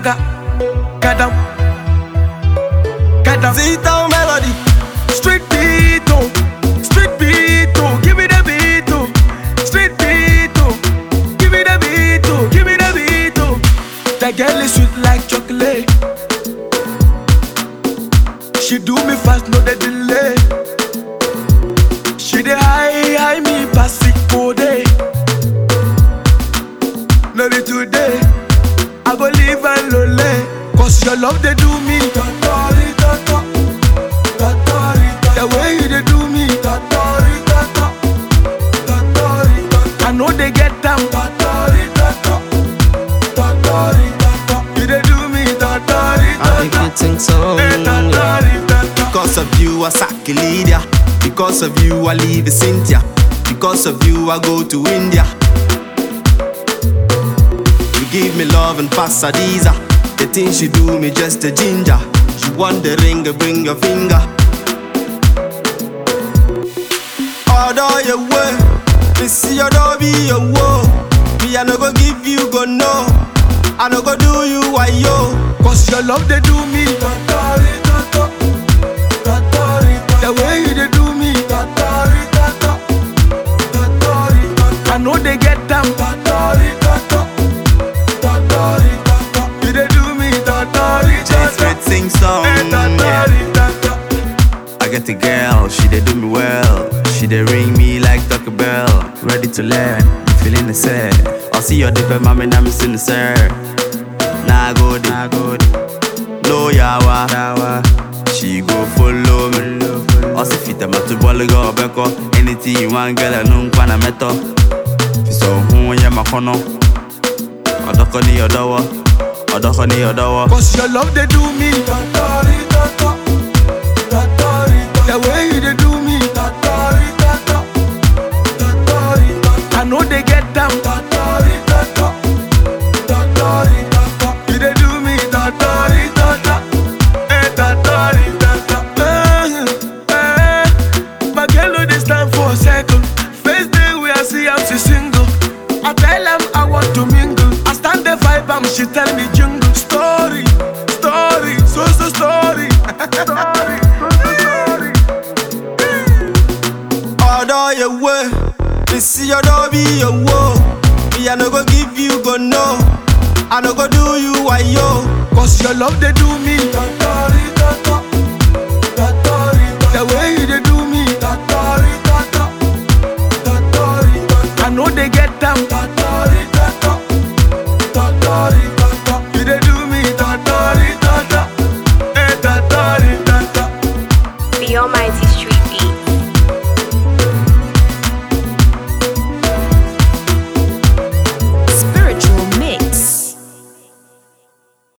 gaga, down. Sit down melody. Street beat, oh, street beat, oh, give me the beat, oh, street beat, oh, give me the beat, oh, give me the beat, oh. That girl is sweet like chocolate. She do me fast, no the delay. She the high, high me pass it for day. No be today, I go live and lonely. Cause your love they do me. Totori, toto. Totori, toto. The way you they do me. Totori, toto. Totori, toto. I know they get down. Totori, toto. Totori, toto. You they do me. Totori, I think toto. you think so. Totori, toto. Because of you, I sack Lydia. Because of you, I leave Cynthia. Because of you, I go to India. You give me love and pass Adiza. Uh. The things you do me just a ginger. You want the ring, bring your finger. Order your way. Me see your door be your woe. Me, I no go give you go no. I no go do you why yo. Cause your love they do me. Totori, toto. Totori, toto. The way you they do me. Totori, toto. Totori, toto. I know they get a girl, she dey do me well. She dey ring me like Taco Bell. Ready to learn, feeling the same. I see your dipper, mommy, now me sing the sir. Nah good, nah good. No yawa, yawa. She go follow me. I see fit I'm to ball go beko. Anything you want, girl, I know I'm meto. So who ya makono? Odoko ni odowo, odoko ni odowo. Cause your love they do me. I tell them I want to mingle. I stand the vibe and she tell me jingle. Story, story, so so story. story, so so story. Order your way. Me see your door be your woe. Me I no go give you go no. I no go do you why yo. Cause your love they do me.